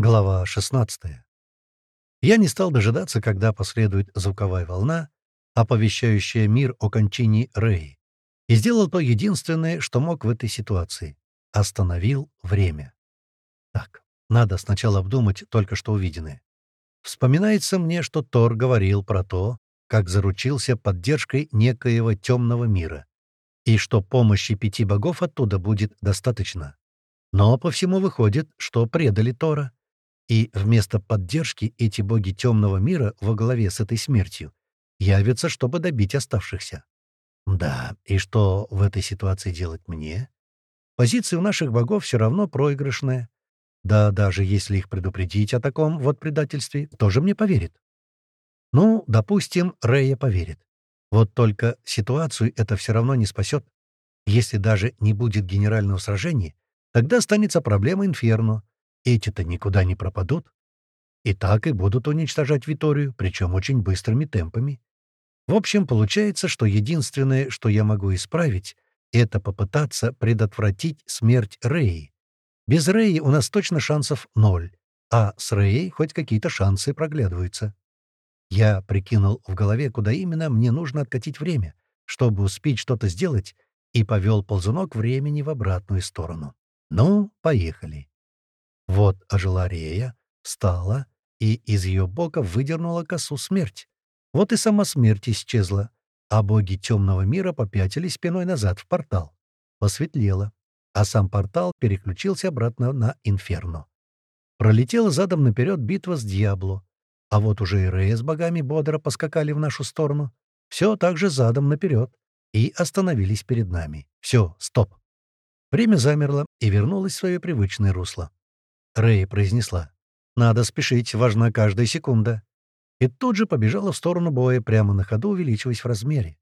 Глава 16. Я не стал дожидаться, когда последует звуковая волна, оповещающая мир о кончине Рэи, и сделал то единственное, что мог в этой ситуации. Остановил время. Так, надо сначала обдумать только что увиденное. Вспоминается мне, что Тор говорил про то, как заручился поддержкой некоего темного мира, и что помощи пяти богов оттуда будет достаточно. Но по всему выходит, что предали Тора. И вместо поддержки эти боги темного мира во главе с этой смертью явятся, чтобы добить оставшихся. Да, и что в этой ситуации делать мне? Позиция у наших богов все равно проигрышная. Да даже если их предупредить о таком вот предательстве, тоже мне поверит? Ну, допустим, Рэя поверит. Вот только ситуацию это все равно не спасет. Если даже не будет генерального сражения, тогда останется проблема Инферно, эти-то никуда не пропадут. И так и будут уничтожать Виторию, причем очень быстрыми темпами. В общем, получается, что единственное, что я могу исправить, это попытаться предотвратить смерть Рэи. Без Рэи у нас точно шансов ноль, а с Рэей хоть какие-то шансы проглядываются. Я прикинул в голове, куда именно мне нужно откатить время, чтобы успеть что-то сделать, и повел ползунок времени в обратную сторону. Ну, поехали. Вот ожила Рея, встала и из ее бока выдернула косу смерть. Вот и сама смерть исчезла, а боги темного мира попятили спиной назад в портал. Посветлело, а сам портал переключился обратно на Инферно. Пролетела задом наперед битва с Дьябло, а вот уже и Рея с богами бодро поскакали в нашу сторону, все так же задом наперед, и остановились перед нами. Все, стоп. Время замерло и вернулось в свое привычное русло. Рэй произнесла. «Надо спешить, важна каждая секунда». И тут же побежала в сторону боя, прямо на ходу увеличиваясь в размере.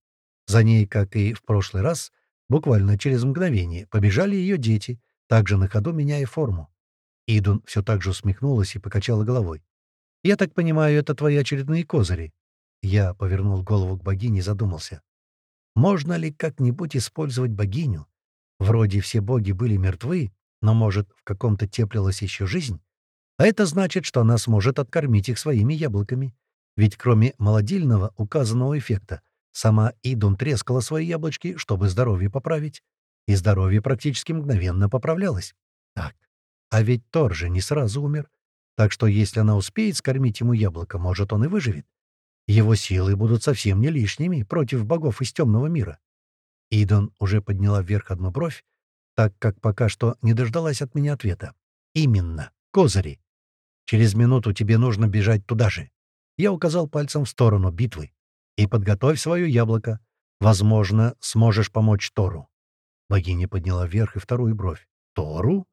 За ней, как и в прошлый раз, буквально через мгновение, побежали ее дети, также на ходу меняя форму. Идун все так же усмехнулась и покачала головой. «Я так понимаю, это твои очередные козыри?» Я повернул голову к богине и задумался. «Можно ли как-нибудь использовать богиню? Вроде все боги были мертвы, но, может, в каком-то теплилась еще жизнь? А это значит, что она сможет откормить их своими яблоками. Ведь кроме молодильного указанного эффекта, сама Идун трескала свои яблочки, чтобы здоровье поправить. И здоровье практически мгновенно поправлялось. Так, а ведь Тор же не сразу умер. Так что если она успеет скормить ему яблоко, может, он и выживет. Его силы будут совсем не лишними против богов из темного мира. Идон уже подняла вверх одну бровь, так как пока что не дождалась от меня ответа. «Именно. Козыри. Через минуту тебе нужно бежать туда же». Я указал пальцем в сторону битвы. «И подготовь свое яблоко. Возможно, сможешь помочь Тору». Богиня подняла вверх и вторую бровь. «Тору?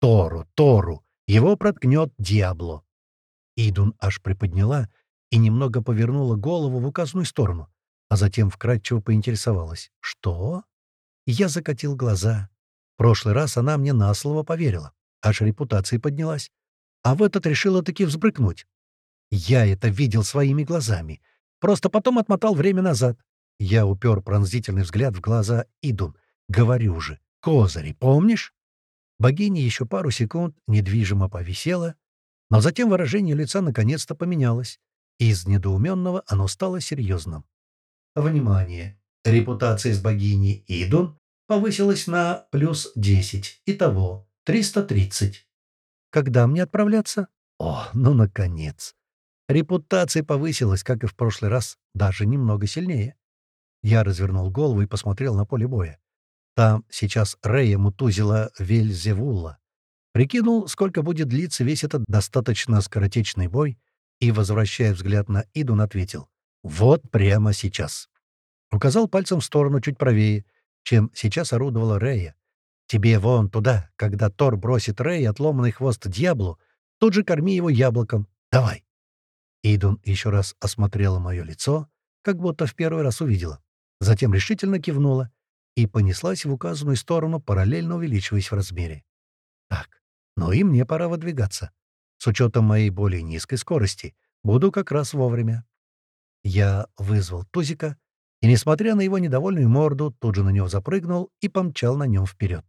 Тору, Тору! Его проткнет Диабло!» Идун аж приподняла и немного повернула голову в указанную сторону, а затем вкратчиво поинтересовалась. «Что?» Я закатил глаза прошлый раз она мне на слово поверила, аж репутация поднялась. А в этот решила таки взбрыкнуть. Я это видел своими глазами. Просто потом отмотал время назад. Я упер пронзительный взгляд в глаза Идун. Говорю же, козыри, помнишь? Богиня еще пару секунд недвижимо повисела, но затем выражение лица наконец-то поменялось. Из недоуменного оно стало серьезным. Внимание! Репутация с богиней Идун повысилась на плюс 10. Итого 330. Когда мне отправляться? О, ну, наконец. Репутация повысилась, как и в прошлый раз, даже немного сильнее. Я развернул голову и посмотрел на поле боя. Там сейчас Рея мутузила Вельзевула. Прикинул, сколько будет длиться весь этот достаточно скоротечный бой, и, возвращая взгляд на Идун, ответил «Вот прямо сейчас». Указал пальцем в сторону чуть правее — чем сейчас орудовала Рея. Тебе вон туда, когда Тор бросит Рэй отломанный хвост дьяблу, тут же корми его яблоком. Давай. Идун еще раз осмотрела мое лицо, как будто в первый раз увидела. Затем решительно кивнула и понеслась в указанную сторону, параллельно увеличиваясь в размере. Так, ну и мне пора выдвигаться. С учетом моей более низкой скорости буду как раз вовремя. Я вызвал Тузика и, несмотря на его недовольную морду, тут же на него запрыгнул и помчал на нем вперед.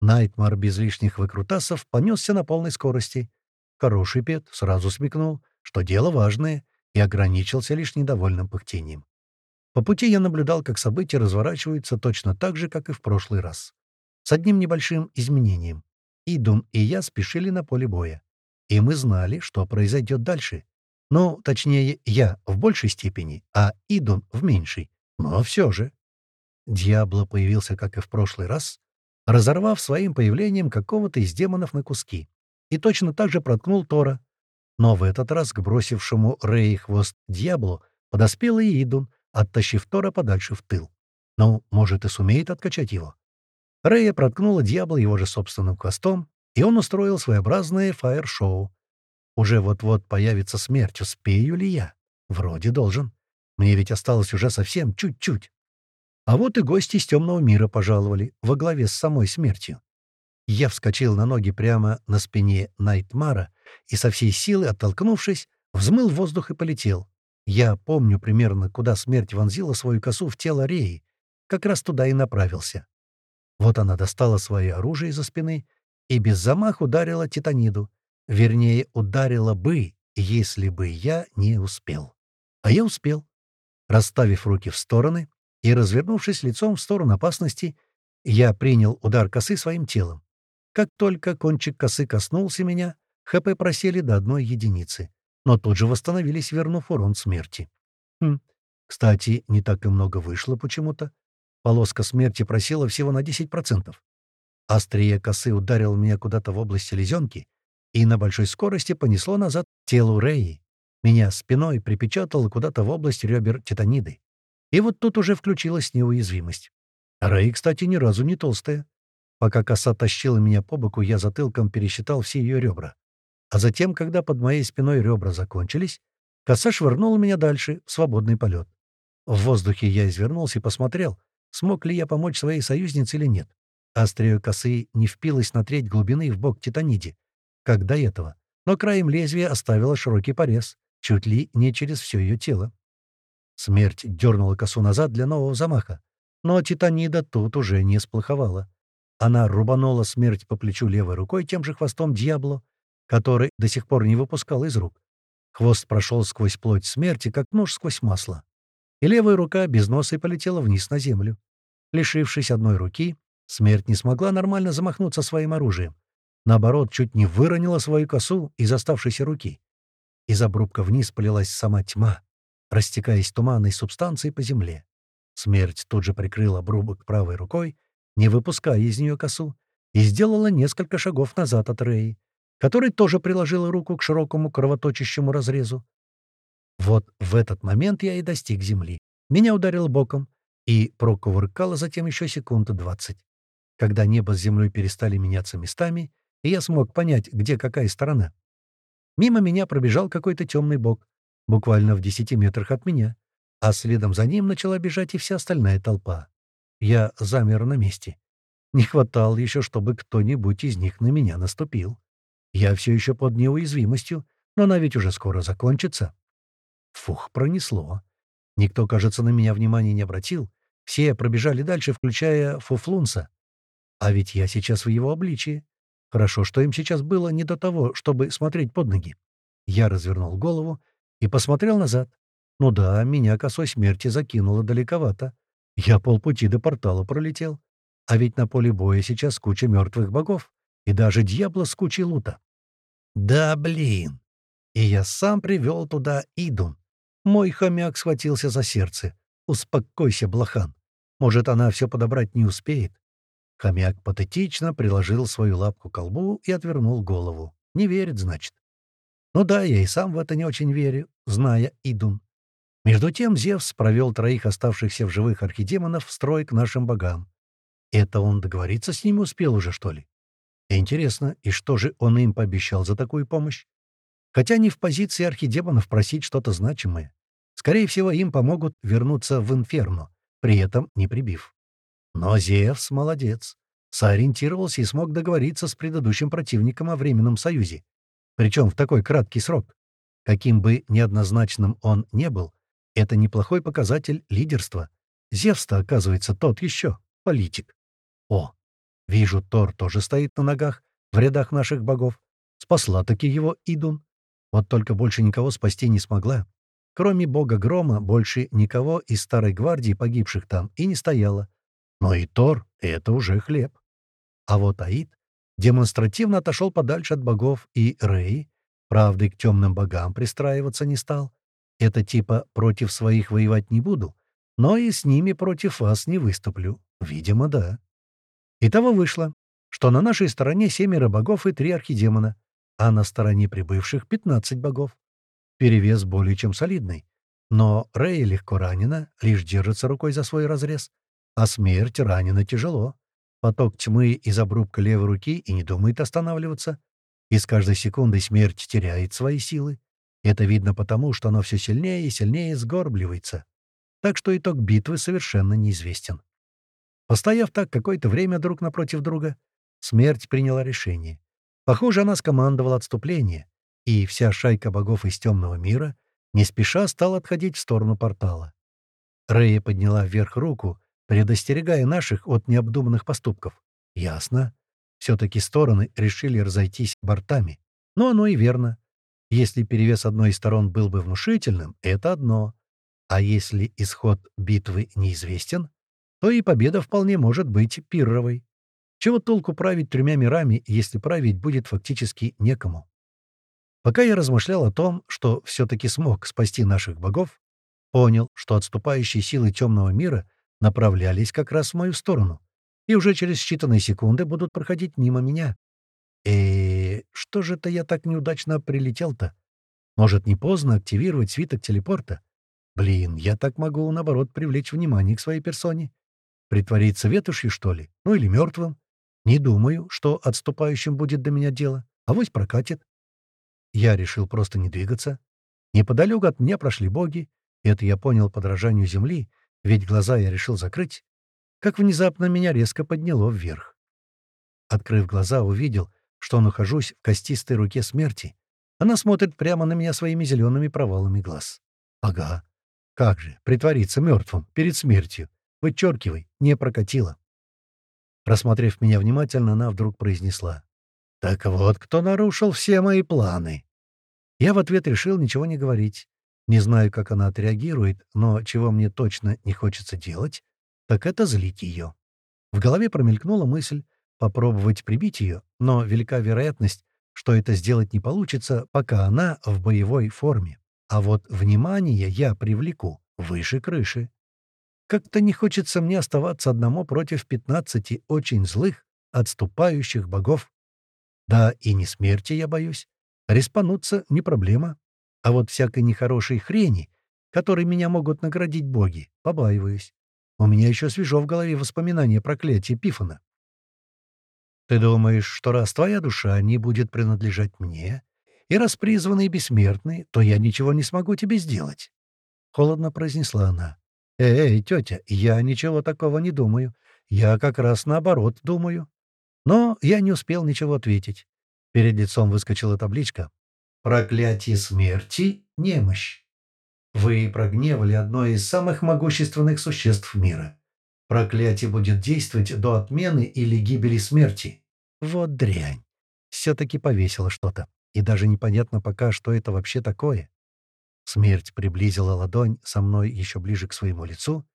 Найтмар без лишних выкрутасов понесся на полной скорости, хороший пет, сразу смекнул, что дело важное, и ограничился лишь недовольным пыхтением. По пути я наблюдал, как события разворачиваются точно так же, как и в прошлый раз. С одним небольшим изменением. Идун и я спешили на поле боя. И мы знали, что произойдет дальше. Ну, точнее, я в большей степени, а Идун в меньшей. Но все же. Дьябло появился, как и в прошлый раз, разорвав своим появлением какого-то из демонов на куски. И точно так же проткнул Тора. Но в этот раз к бросившему Рэй хвост Дьяблу подоспел и Идун, оттащив Тора подальше в тыл. Ну, может, и сумеет откачать его. Рэя проткнула Дьябло его же собственным хвостом, и он устроил своеобразное фаер-шоу. Уже вот-вот появится смерть, успею ли я? Вроде должен. Мне ведь осталось уже совсем чуть-чуть. А вот и гости из темного мира пожаловали, во главе с самой смертью. Я вскочил на ноги прямо на спине Найтмара и со всей силы, оттолкнувшись, взмыл воздух и полетел. Я помню примерно, куда смерть вонзила свою косу в тело Реи. Как раз туда и направился. Вот она достала свое оружие из-за спины и без замах ударила Титаниду. Вернее, ударила бы, если бы я не успел. А я успел. Расставив руки в стороны и развернувшись лицом в сторону опасности, я принял удар косы своим телом. Как только кончик косы коснулся меня, ХП просели до одной единицы, но тут же восстановились, вернув урон смерти. Хм. Кстати, не так и много вышло почему-то. Полоска смерти просела всего на 10%. Острие косы ударил меня куда-то в область селезенки и на большой скорости понесло назад к телу Рэи. Меня спиной припечатало куда-то в область ребер титаниды. И вот тут уже включилась неуязвимость. Рэй, кстати, ни разу не толстая. Пока коса тащила меня по боку, я затылком пересчитал все ее ребра. А затем, когда под моей спиной ребра закончились, коса швырнула меня дальше, в свободный полет. В воздухе я извернулся и посмотрел, смог ли я помочь своей союзнице или нет. Острие косы не впилось на треть глубины в бок Титаниде, как до этого, но краем лезвия оставило широкий порез, чуть ли не через все ее тело. Смерть дернула косу назад для нового замаха, но Титанида тут уже не сплоховала. Она рубанула смерть по плечу левой рукой тем же хвостом Дьябло, который до сих пор не выпускал из рук. Хвост прошел сквозь плоть смерти, как нож сквозь масло и левая рука без носа и полетела вниз на землю. Лишившись одной руки, смерть не смогла нормально замахнуться своим оружием. Наоборот, чуть не выронила свою косу из оставшейся руки. Из обрубка вниз полилась сама тьма, растекаясь туманной субстанцией по земле. Смерть тут же прикрыла обрубок правой рукой, не выпуская из нее косу, и сделала несколько шагов назад от Реи, который тоже приложила руку к широкому кровоточащему разрезу, вот в этот момент я и достиг земли. Меня ударило боком и прокувыркало затем еще секунды двадцать. Когда небо с землей перестали меняться местами, и я смог понять, где какая сторона. Мимо меня пробежал какой-то темный бок, буквально в десяти метрах от меня, а следом за ним начала бежать и вся остальная толпа. Я замер на месте. Не хватало еще, чтобы кто-нибудь из них на меня наступил. Я все еще под неуязвимостью, но она ведь уже скоро закончится. Фух, пронесло. Никто, кажется, на меня внимания не обратил. Все пробежали дальше, включая Фуфлунса. А ведь я сейчас в его обличии. Хорошо, что им сейчас было не до того, чтобы смотреть под ноги. Я развернул голову и посмотрел назад. Ну да, меня косой смерти закинуло далековато. Я полпути до портала пролетел. А ведь на поле боя сейчас куча мертвых богов. И даже дьявола с кучей лута. Да блин! И я сам привел туда Идун. Мой хомяк схватился за сердце. «Успокойся, блохан. Может, она все подобрать не успеет?» Хомяк патетично приложил свою лапку к колбу и отвернул голову. «Не верит, значит?» «Ну да, я и сам в это не очень верю, зная Идун». Между тем Зевс провел троих оставшихся в живых архидемонов в строй к нашим богам. Это он договориться с ними успел уже, что ли? Интересно, и что же он им пообещал за такую помощь? Хотя не в позиции архидемонов просить что-то значимое. Скорее всего, им помогут вернуться в Инферно, при этом не прибив. Но Зевс молодец. Сориентировался и смог договориться с предыдущим противником о временном союзе. Причем в такой краткий срок. Каким бы неоднозначным он не был, это неплохой показатель лидерства. Зевс-то, оказывается, тот еще политик. О, вижу, Тор тоже стоит на ногах в рядах наших богов. Спасла-таки его Идун. Вот только больше никого спасти не смогла. Кроме бога Грома, больше никого из Старой Гвардии, погибших там, и не стояло. Но и Тор — это уже хлеб. А вот Аид демонстративно отошел подальше от богов, и Рэй, правда, к темным богам пристраиваться не стал. Это типа «против своих воевать не буду», но и с ними против вас не выступлю. Видимо, да. Итого вышло, что на нашей стороне семеро богов и три архидемона, а на стороне прибывших — пятнадцать богов. Перевес более чем солидный. Но Рэй легко ранена, лишь держится рукой за свой разрез, а смерть ранена тяжело. Поток тьмы из обрубка левой руки и не думает останавливаться. И с каждой секундой смерть теряет свои силы. Это видно потому, что она все сильнее и сильнее сгорбливается. Так что итог битвы совершенно неизвестен. Постояв так какое-то время друг напротив друга, смерть приняла решение. Похоже, она скомандовала отступление, и вся шайка богов из темного мира не спеша стала отходить в сторону портала. Рэя подняла вверх руку, предостерегая наших от необдуманных поступков. Ясно. Все-таки стороны решили разойтись бортами. Но оно и верно. Если перевес одной из сторон был бы внушительным, это одно. А если исход битвы неизвестен, то и победа вполне может быть пирровой. Чего толку править тремя мирами, если править будет фактически некому? Пока я размышлял о том, что все-таки смог спасти наших богов, понял, что отступающие силы темного мира направлялись как раз в мою сторону, и уже через считанные секунды будут проходить мимо меня. э что же это я так неудачно прилетел-то? Может, не поздно активировать свиток телепорта? Блин, я так могу, наоборот, привлечь внимание к своей персоне. Притвориться ветошью, что ли? Ну или мертвым? Не думаю, что отступающим будет до меня дело. Авось прокатит. Я решил просто не двигаться. Неподалеку от меня прошли боги. Это я понял подражанию земли, ведь глаза я решил закрыть. Как внезапно меня резко подняло вверх. Открыв глаза, увидел, что нахожусь в костистой руке смерти. Она смотрит прямо на меня своими зелеными провалами глаз. Ага. Как же, притвориться мертвым перед смертью. Вычеркивай, не прокатило. Рассмотрев меня внимательно, она вдруг произнесла. «Так вот, кто нарушил все мои планы?» Я в ответ решил ничего не говорить. Не знаю, как она отреагирует, но чего мне точно не хочется делать, так это злить ее. В голове промелькнула мысль попробовать прибить ее, но велика вероятность, что это сделать не получится, пока она в боевой форме. А вот внимание я привлеку выше крыши. Как-то не хочется мне оставаться одному против пятнадцати очень злых, отступающих богов. Да и не смерти я боюсь. Респануться не проблема. А вот всякой нехорошей хрени, которой меня могут наградить боги, побаиваюсь. У меня еще свежо в голове воспоминание проклятия Пифона. Ты думаешь, что раз твоя душа не будет принадлежать мне, и раз призванный бессмертный, то я ничего не смогу тебе сделать? Холодно произнесла она. «Эй, тетя, я ничего такого не думаю. Я как раз наоборот думаю». Но я не успел ничего ответить. Перед лицом выскочила табличка. «Проклятие смерти — немощь. Вы прогневали одно из самых могущественных существ мира. Проклятие будет действовать до отмены или гибели смерти. Вот дрянь. Все-таки повесило что-то. И даже непонятно пока, что это вообще такое. Смерть приблизила ладонь со мной еще ближе к своему лицу.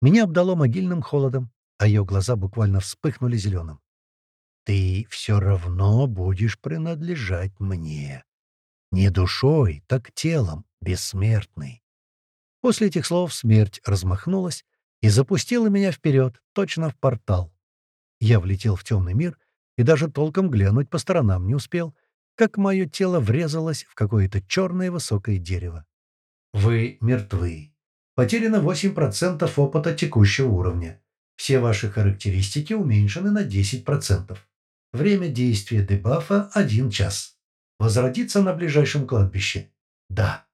Меня обдало могильным холодом, а ее глаза буквально вспыхнули зеленым. «Ты все равно будешь принадлежать мне. Не душой, так телом, бессмертный». После этих слов смерть размахнулась и запустила меня вперед, точно в портал. Я влетел в темный мир и даже толком глянуть по сторонам не успел, как мое тело врезалось в какое-то черное высокое дерево. Вы мертвы. Потеряно 8% опыта текущего уровня. Все ваши характеристики уменьшены на 10%. Время действия дебафа — 1 час. Возродиться на ближайшем кладбище? Да.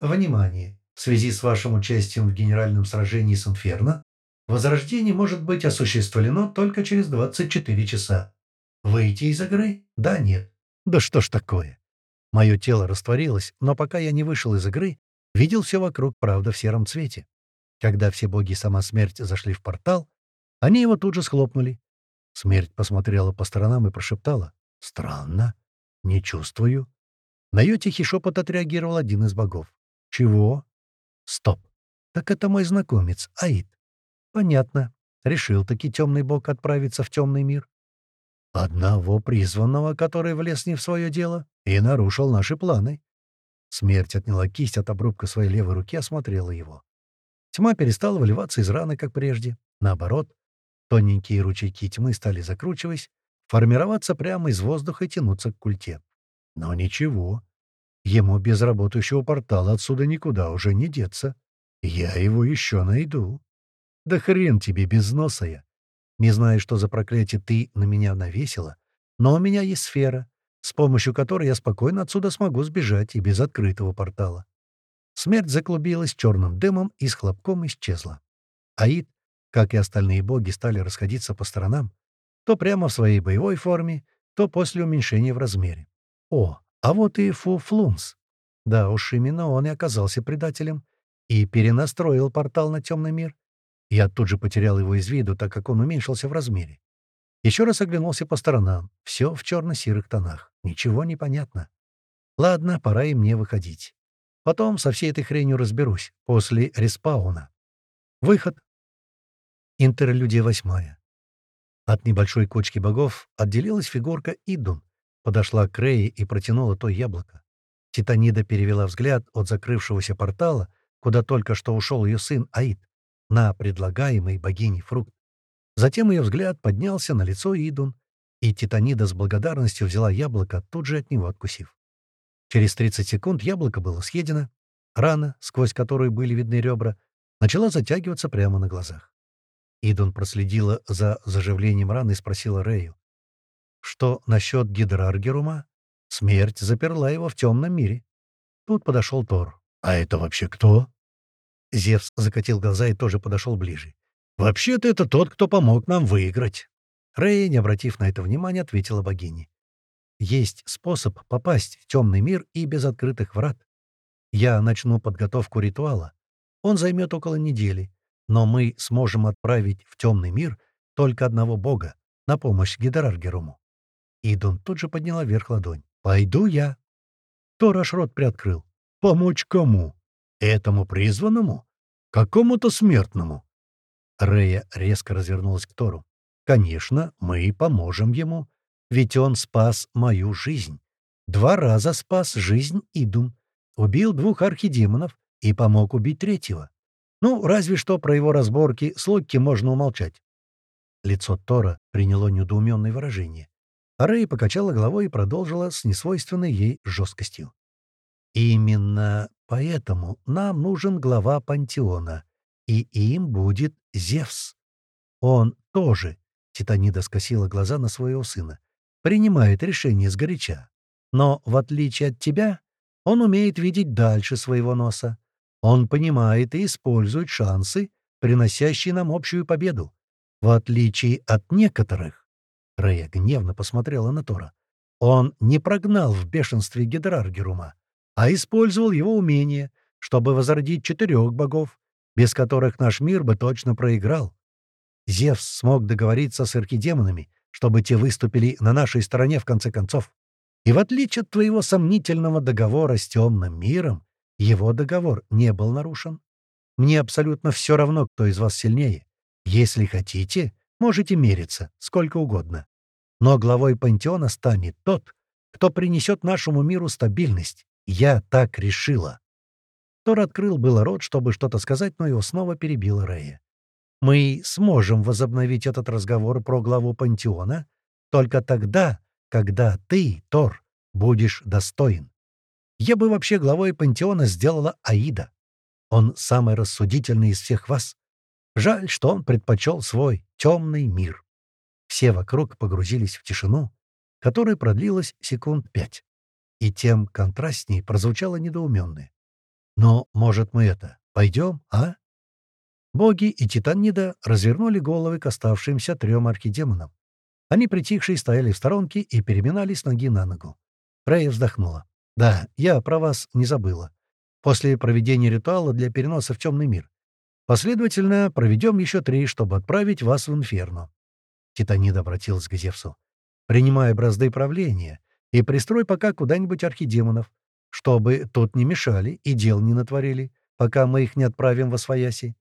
Внимание! В связи с вашим участием в генеральном сражении с Инферно, возрождение может быть осуществлено только через 24 часа. Выйти из игры? Да, нет. Да что ж такое? Мое тело растворилось, но пока я не вышел из игры, Видел все вокруг, правда, в сером цвете. Когда все боги и сама смерть зашли в портал, они его тут же схлопнули. Смерть посмотрела по сторонам и прошептала. «Странно. «Не чувствую». На ее тихий шепот отреагировал один из богов. «Чего?» «Стоп. Так это мой знакомец, Аид». «Понятно. Решил таки темный бог отправиться в темный мир». «Одного призванного, который влез не в свое дело и нарушил наши планы». Смерть отняла кисть от обрубка своей левой руки, осмотрела его. Тьма перестала выливаться из раны, как прежде. Наоборот, тоненькие ручейки тьмы стали закручиваясь, формироваться прямо из воздуха и тянуться к культе. Но ничего. Ему без работающего портала отсюда никуда уже не деться. Я его еще найду. Да хрен тебе, безносая. Не знаю, что за проклятие ты на меня навесила, но у меня есть сфера, с помощью которой я спокойно отсюда смогу сбежать и без открытого портала. Смерть заклубилась черным дымом и с хлопком исчезла. Аид, как и остальные боги, стали расходиться по сторонам, то прямо в своей боевой форме, то после уменьшения в размере. О, а вот и Фу Флунс. Да уж, именно он и оказался предателем и перенастроил портал на темный мир. Я тут же потерял его из виду, так как он уменьшился в размере. Еще раз оглянулся по сторонам. Все в черно-серых тонах. Ничего не понятно. Ладно, пора и мне выходить. Потом со всей этой хренью разберусь. После респауна. Выход. Интерлюдия восьмая. От небольшой кочки богов отделилась фигурка Идун, подошла к Рее и протянула то яблоко. Титанида перевела взгляд от закрывшегося портала, куда только что ушел ее сын Аид, на предлагаемый богиней фрукт. Затем ее взгляд поднялся на лицо Идун, и Титанида с благодарностью взяла яблоко, тут же от него откусив. Через 30 секунд яблоко было съедено, рана, сквозь которую были видны ребра, начала затягиваться прямо на глазах. Идун проследила за заживлением раны и спросила Рэю. «Что насчет Гидраргерума? Смерть заперла его в темном мире». Тут подошел Тор. «А это вообще кто?» Зевс закатил глаза и тоже подошел ближе. «Вообще-то это тот, кто помог нам выиграть». Рэя, не обратив на это внимания, ответила богине. «Есть способ попасть в темный мир и без открытых врат. Я начну подготовку ритуала. Он займет около недели. Но мы сможем отправить в темный мир только одного бога на помощь Гидраргеруму. Идун тут же подняла вверх ладонь. «Пойду я». Тор аж рот приоткрыл. «Помочь кому? Этому призванному? Какому-то смертному?» Рея резко развернулась к Тору. «Конечно, мы поможем ему, ведь он спас мою жизнь. Два раза спас жизнь Идун, убил двух архидемонов и помог убить третьего. Ну, разве что про его разборки с Локки можно умолчать. Лицо Тора приняло недоуменное выражение. А Рэй покачала головой и продолжила с несвойственной ей жесткостью. «Именно поэтому нам нужен глава пантеона, и им будет Зевс. Он тоже, — Титанида скосила глаза на своего сына, — принимает решение сгоряча. Но, в отличие от тебя, он умеет видеть дальше своего носа. Он понимает и использует шансы, приносящие нам общую победу. В отличие от некоторых, Рэя гневно посмотрела на Тора, он не прогнал в бешенстве Гидраргерума, а использовал его умение, чтобы возродить четырех богов, без которых наш мир бы точно проиграл. Зевс смог договориться с архидемонами, чтобы те выступили на нашей стороне в конце концов. И в отличие от твоего сомнительного договора с темным миром, его договор не был нарушен. Мне абсолютно все равно, кто из вас сильнее. Если хотите, можете мериться, сколько угодно. Но главой пантеона станет тот, кто принесет нашему миру стабильность. Я так решила. Тор открыл было рот, чтобы что-то сказать, но его снова перебила Рея. «Мы сможем возобновить этот разговор про главу пантеона только тогда, когда ты, Тор, будешь достоин. Я бы вообще главой пантеона сделала Аида. Он самый рассудительный из всех вас. Жаль, что он предпочел свой темный мир. Все вокруг погрузились в тишину, которая продлилась секунд пять. И тем контрастней прозвучало недоуменное. «Но, может, мы это, пойдем, а?» Боги и Титанида развернули головы к оставшимся трем архидемонам. Они притихшие стояли в сторонке и переминались ноги на ногу. Рэя вздохнула. Да, я про вас не забыла. После проведения ритуала для переноса в темный мир. Последовательно проведем еще три, чтобы отправить вас в инферно. Титанид обратился к Зевсу. Принимая бразды правления, и пристрой пока куда-нибудь архидемонов, чтобы тут не мешали и дел не натворили, пока мы их не отправим во свояси.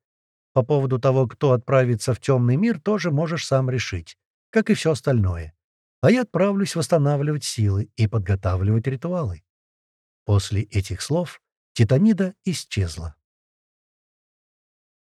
По поводу того, кто отправится в темный мир, тоже можешь сам решить, как и все остальное. А я отправлюсь восстанавливать силы и подготавливать ритуалы. После этих слов Титанида исчезла.